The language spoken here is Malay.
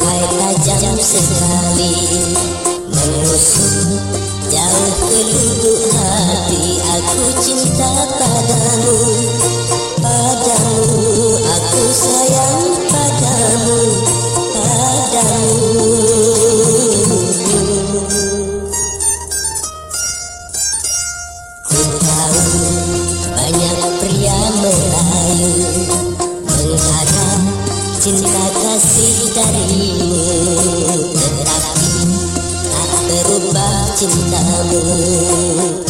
Duhai tajam sekali. Menusuk jauh ke lubuk hati Aku cinta padamu. Padamu aku sayang padamu. Padamu. Ku tahu banyak pria Melayu. Mengharap cinta berubah cintamu